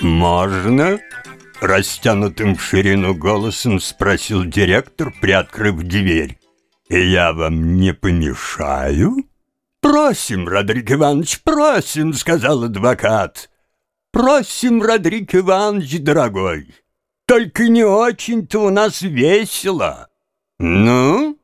«Можно?» — растянутым в ширину голосом спросил директор, приоткрыв дверь. «И я вам не помешаю?» «Просим, Родрик Иванович, просим!» — сказал адвокат. «Просим, Родрик Иванович, дорогой, только не очень-то у нас весело». «Ну,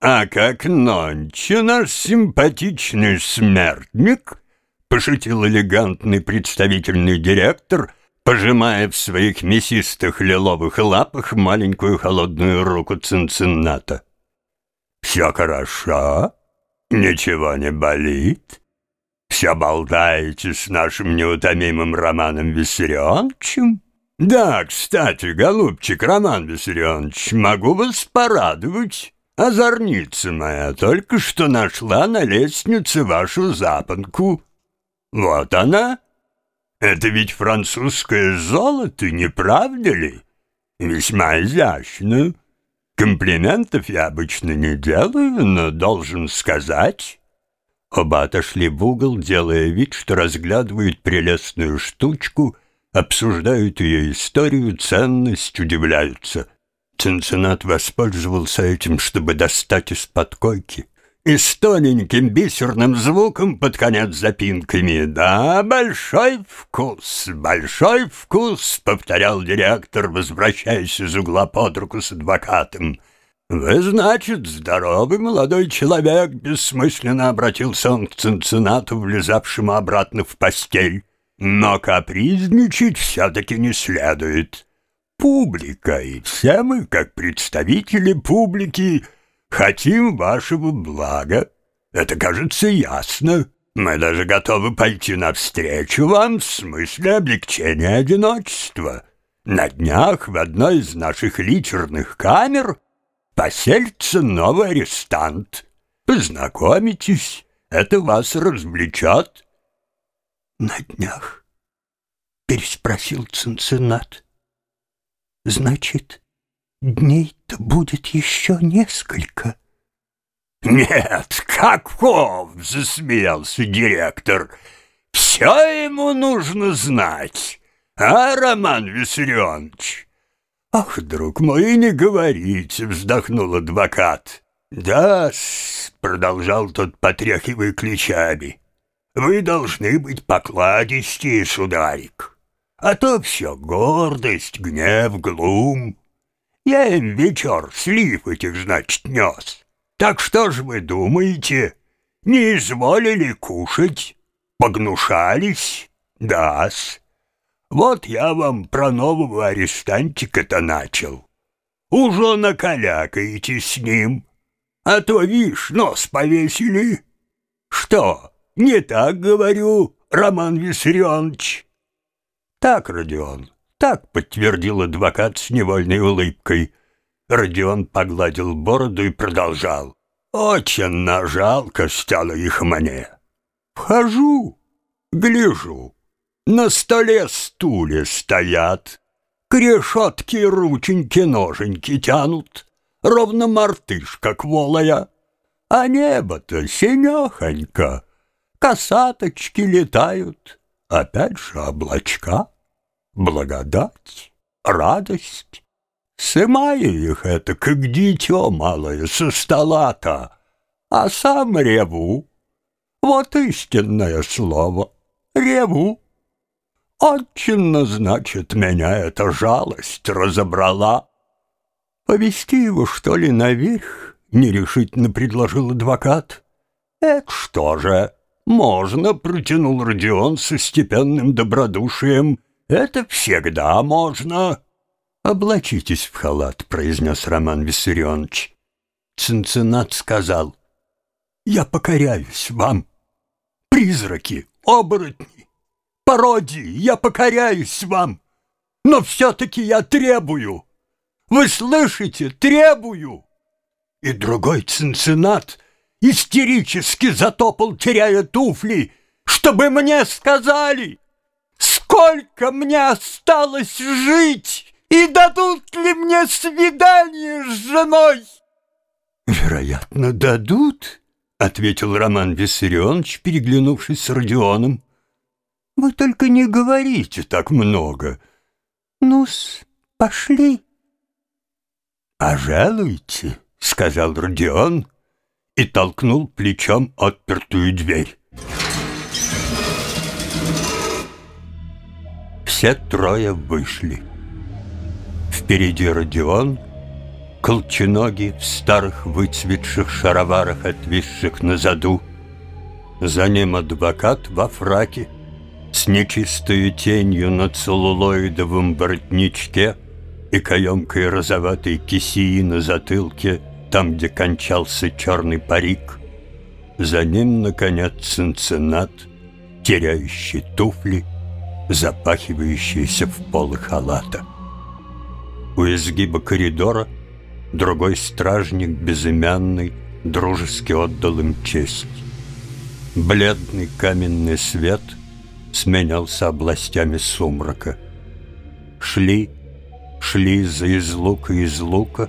а как нонче наш симпатичный смертник?» — пошутил элегантный представительный директор, пожимая в своих мясистых лиловых лапах маленькую холодную руку Цинцинната. «Все хорошо? Ничего не болит? Все болтаете с нашим неутомимым Романом Виссарионовичем?» «Да, кстати, голубчик Роман Виссарионович, могу вас порадовать. Озорница моя только что нашла на лестнице вашу запонку». Вот она. Это ведь французское золото, не правда ли? Весьма изящно. Комплиментов я обычно не делаю, но должен сказать. Оба отошли в угол, делая вид, что разглядывают прелестную штучку, обсуждают ее историю, ценность, удивляются. Цинциннат воспользовался этим, чтобы достать из-под койки и с тоненьким бисерным звуком под конец запинками. «Да, большой вкус, большой вкус», — повторял директор, возвращаясь из угла под руку с адвокатом. «Вы, значит, здоровый молодой человек», — бессмысленно обратился он к Цинциннату, влезавшему обратно в постель. «Но капризничать все-таки не следует. Публика, и все мы, как представители публики, — Хотим вашего блага. Это кажется ясно. Мы даже готовы пойти навстречу вам в смысле облегчения одиночества. На днях в одной из наших литерных камер поселится новый арестант. Познакомитесь, это вас развлечет. На днях? Переспросил Цинциннат. Значит, Дней-то будет еще несколько. Нет, каков, засмеялся директор. Все ему нужно знать. А, Роман Виссарионович? Ах, друг мой, не говорите, вздохнул адвокат. Да, продолжал тот, потряхивая ключами. Вы должны быть покладистее, сударик. А то все гордость, гнев, глум. Я им вечер слив этих, значит, нес. Так что ж вы думаете, не изволили кушать? Погнушались? Да-с. Вот я вам про нового арестантика-то начал. Уже накалякаете с ним. А то, вишь, нос повесили. Что, не так говорю, Роман Виссарионович? Так, Родион, так подтвердил адвокат с невольной улыбкой. Родион погладил бороду и продолжал. Очень нажалко стало их мне. Вхожу, гляжу. На столе стулья стоят, к решетке рученьки-ноженьки тянут, ровно мартышка кволая. А небо-то синехонько, косаточки летают, опять же облачка благодать, радость. Сымаю их это, как дитё малое, со стола-то, а сам реву. Вот истинное слово — реву. Очень, значит, меня эта жалость разобрала. Повести его, что ли, наверх? — нерешительно предложил адвокат. «Это что же, можно», — протянул Родион со степенным добродушием, это всегда можно. Облачитесь в халат, произнес Роман Виссарионович. Цинциннат сказал, я покоряюсь вам. Призраки, оборотни, пародии, я покоряюсь вам. Но все-таки я требую. Вы слышите? Требую. И другой Цинциннат истерически затопал, теряя туфли, чтобы мне сказали сколько мне осталось жить, и дадут ли мне свидание с женой? Вероятно, дадут, — ответил Роман Виссарионович, переглянувшись с Родионом. «Вы только не говорите так много. Ну-с, пошли». «Пожалуйте», — сказал Родион и толкнул плечом отпертую дверь. Все трое вышли. Впереди Родион, колченогий в старых выцветших шароварах, отвисших на заду. За ним адвокат во фраке с нечистой тенью на целлулоидовом воротничке и каемкой розоватой кисии на затылке, там, где кончался черный парик. За ним, наконец, цинцинат, теряющий туфли, запахивающийся в полы халата. У изгиба коридора другой стражник, безымянный, дружески отдал им честь. Бледный каменный свет сменялся областями сумрака. Шли, шли за излука из лука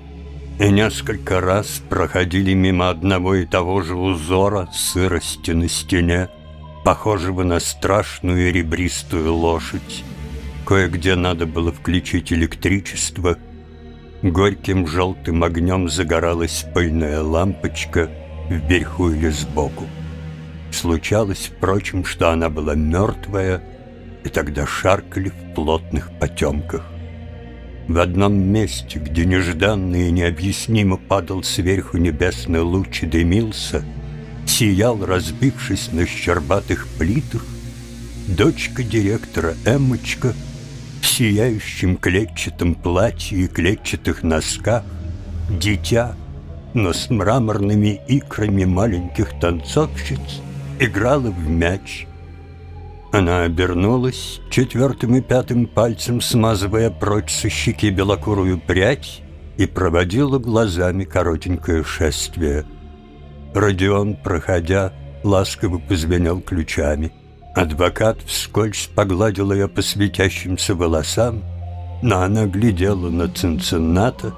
и несколько раз проходили мимо одного и того же узора сырости на стене, похожего на страшную ребристую лошадь. Кое-где надо было включить электричество. Горьким желтым огнем загоралась пыльная лампочка вверху или сбоку. Случалось, впрочем, что она была мертвая, и тогда шаркали в плотных потемках. В одном месте, где нежданно и необъяснимо падал сверху небесный луч и дымился, сиял, разбившись на щербатых плитах, дочка директора Эммочка — в сияющем клетчатом платье и клетчатых носках, дитя, но с мраморными икрами маленьких танцовщиц, играла в мяч. Она обернулась четвертым и пятым пальцем, смазывая прочь со щеки белокурую прядь, и проводила глазами коротенькое шествие. Родион, проходя, ласково позвенел ключами. Адвокат вскользь погладил ее по светящимся волосам, но она глядела на Цинцинната,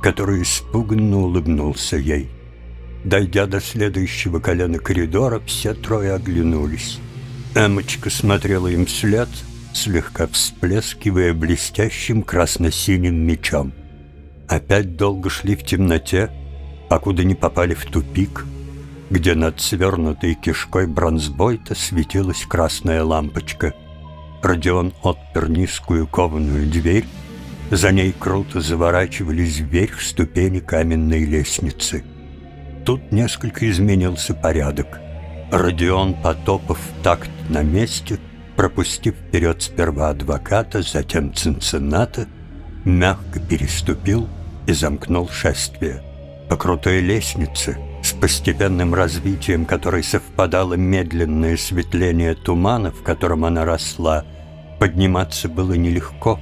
который испуганно улыбнулся ей. Дойдя до следующего колена коридора, все трое оглянулись. Эмочка смотрела им вслед, слегка всплескивая блестящим красно-синим мечом. Опять долго шли в темноте, покуда не попали в тупик — где над свернутой кишкой бронзбойта светилась красная лампочка. Родион отпер низкую кованую дверь, за ней круто заворачивались вверх ступени каменной лестницы. Тут несколько изменился порядок. Родион, потопав такт на месте, пропустив вперед сперва адвоката, затем Цинцинната, мягко переступил и замкнул шествие. По крутой лестнице — с постепенным развитием которой совпадало медленное светление тумана, в котором она росла, подниматься было нелегко,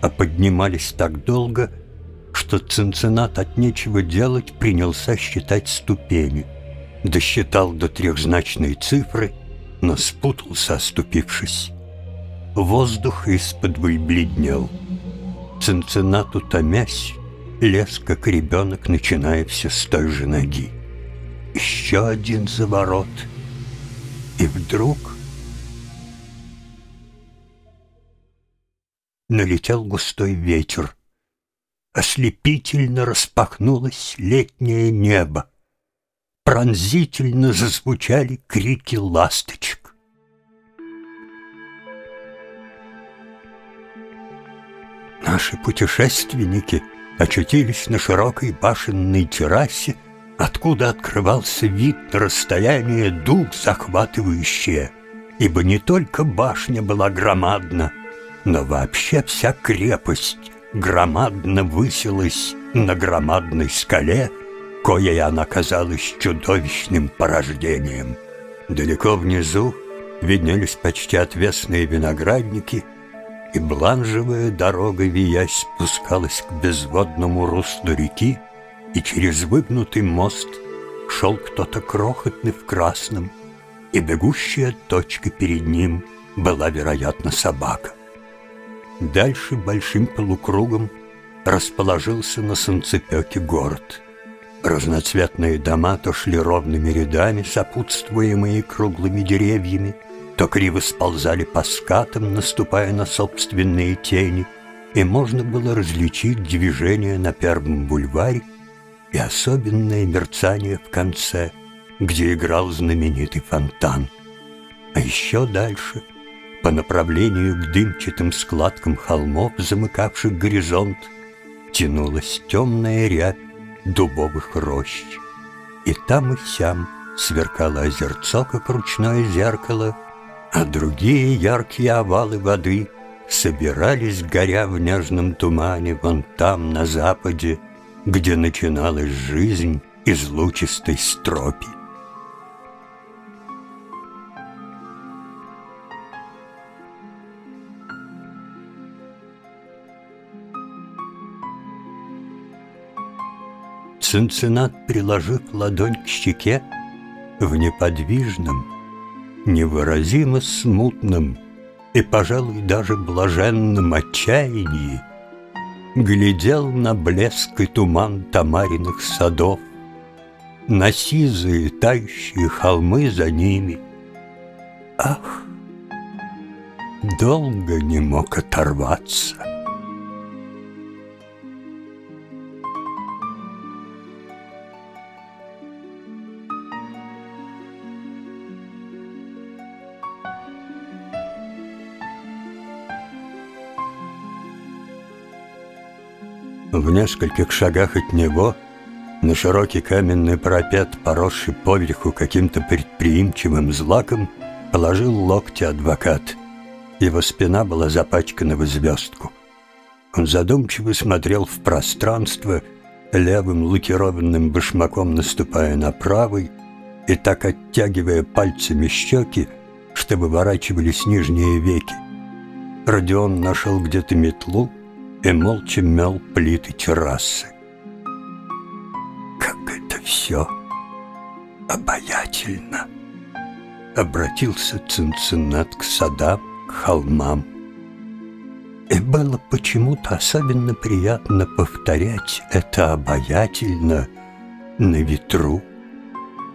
а поднимались так долго, что Цинцинат от нечего делать принялся считать ступени. Досчитал до трехзначной цифры, но спутался, оступившись. Воздух из-под бледнел. Цинцинат, утомясь, лез, как ребенок, начиная все с той же ноги еще один заворот. И вдруг налетел густой ветер. Ослепительно распахнулось летнее небо. Пронзительно зазвучали крики ласточек. Наши путешественники очутились на широкой башенной террасе, откуда открывался вид на расстояние дух захватывающее, ибо не только башня была громадна, но вообще вся крепость громадно высилась на громадной скале, коей она казалась чудовищным порождением. Далеко внизу виднелись почти отвесные виноградники, и бланжевая дорога, виясь, спускалась к безводному руслу реки, и через выгнутый мост шел кто-то крохотный в красном, и бегущая точка перед ним была, вероятно, собака. Дальше большим полукругом расположился на солнцепеке город. Разноцветные дома то шли ровными рядами, сопутствуемые круглыми деревьями, то криво сползали по скатам, наступая на собственные тени, и можно было различить движение на первом бульваре и особенное мерцание в конце, где играл знаменитый фонтан. А еще дальше, по направлению к дымчатым складкам холмов, замыкавших горизонт, тянулась темная рябь дубовых рощ. И там и сям сверкало озерцо, как ручное зеркало, а другие яркие овалы воды собирались, горя в нежном тумане, вон там, на западе, где начиналась жизнь из лучистой стропи. Цинциннат, приложив ладонь к щеке, в неподвижном, невыразимо смутном и, пожалуй, даже блаженном отчаянии, глядел на блеск и туман Тамариных садов, на сизые тающие холмы за ними. Ах, долго не мог оторваться. В нескольких шагах от него на широкий каменный парапет, поросший поверху каким-то предприимчивым злаком, положил локти адвокат. Его спина была запачкана в звездку. Он задумчиво смотрел в пространство, левым лакированным башмаком наступая на правый и так оттягивая пальцами щеки, что выворачивались нижние веки. Родион нашел где-то метлу, и молча мел плиты террасы. Как это все обаятельно! Обратился Цинциннат к садам, к холмам. И было почему-то особенно приятно повторять это обаятельно на ветру,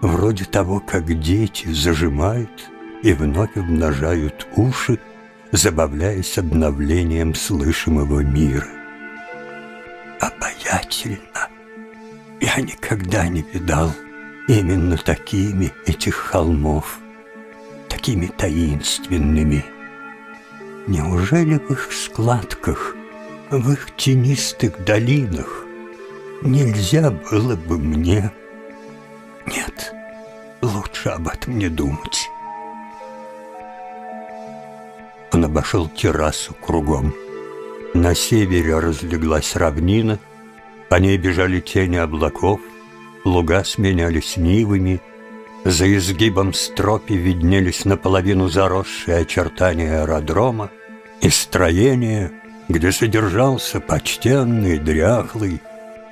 вроде того, как дети зажимают и вновь обнажают уши, забавляясь обновлением слышимого мира. Обаятельно! Я никогда не видал именно такими этих холмов, такими таинственными. Неужели в их складках, в их тенистых долинах нельзя было бы мне... Нет, лучше об этом не думать. Обошел террасу кругом. На севере разлеглась равнина, по ней бежали тени облаков, луга сменялись нивами, за изгибом стропи виднелись наполовину заросшие очертания аэродрома и строения, где содержался почтенный, дряхлый,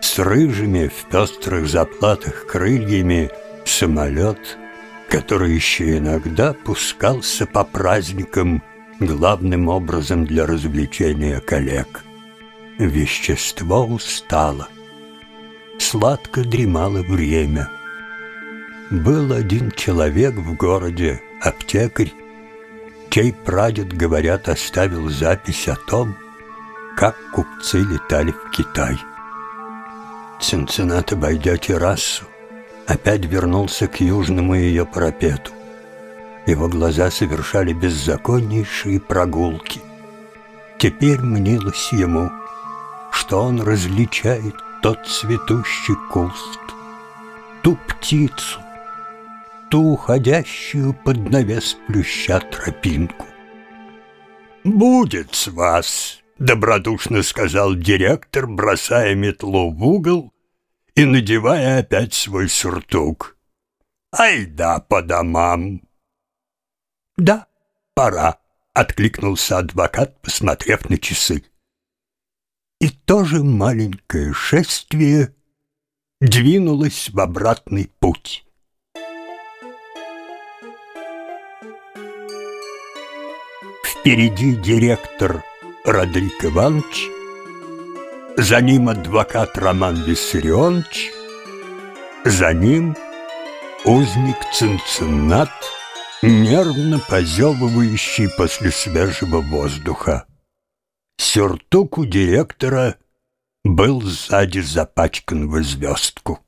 с рыжими в пестрых заплатах крыльями самолет, который еще иногда пускался по праздникам главным образом для развлечения коллег. Вещество устало. Сладко дремало время. Был один человек в городе, аптекарь, чей прадед, говорят, оставил запись о том, как купцы летали в Китай. Цинциннат, обойдя террасу, опять вернулся к южному ее парапету. Его глаза совершали беззаконнейшие прогулки. Теперь мнилось ему, что он различает тот цветущий куст, ту птицу, ту уходящую под навес плюща тропинку. «Будет с вас!» — добродушно сказал директор, бросая метлу в угол и надевая опять свой сюртук. «Ай да по домам!» «Да, пора», — откликнулся адвокат, посмотрев на часы. И тоже маленькое шествие двинулось в обратный путь. Впереди директор Родрик Иванович, за ним адвокат Роман Виссарионович, За ним узник Цинциннат, нервно позевывающий после свежего воздуха. Сюртук у директора был сзади запачкан в звездку.